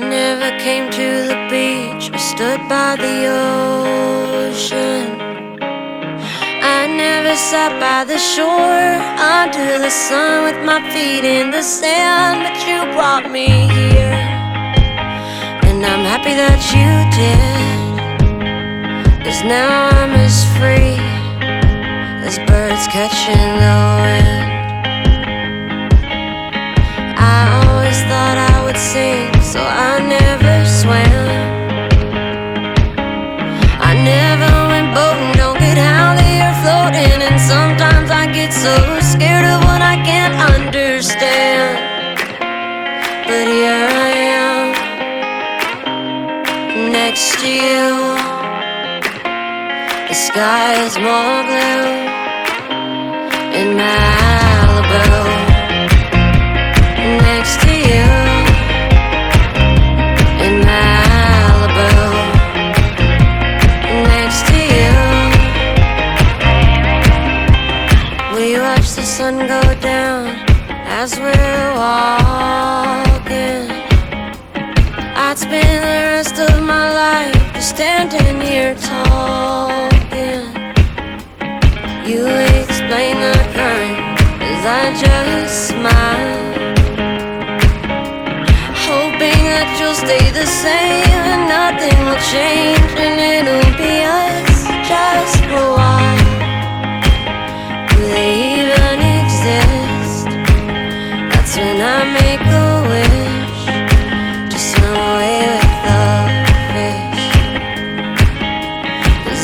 I never came to the beach or stood by the ocean. I never sat by the shore under the sun with my feet in the sand, but you brought me here. And I'm happy that you did. Cause now I'm as free as birds catching the wind. I always thought I would sing, so I so scared of what I can't understand. But here I am, next to you. The sky is more blue in Malibu. As we're walking. I'd spend the rest of my life just standing here talking. You explain the current as I just smile. Hoping that you'll stay the same and nothing will change and it'll be us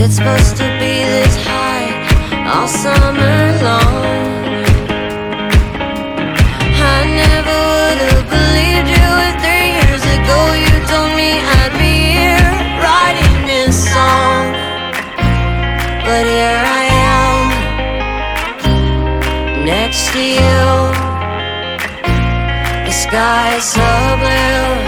it's supposed to be this high all summer long. Sky so blue